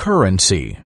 currency.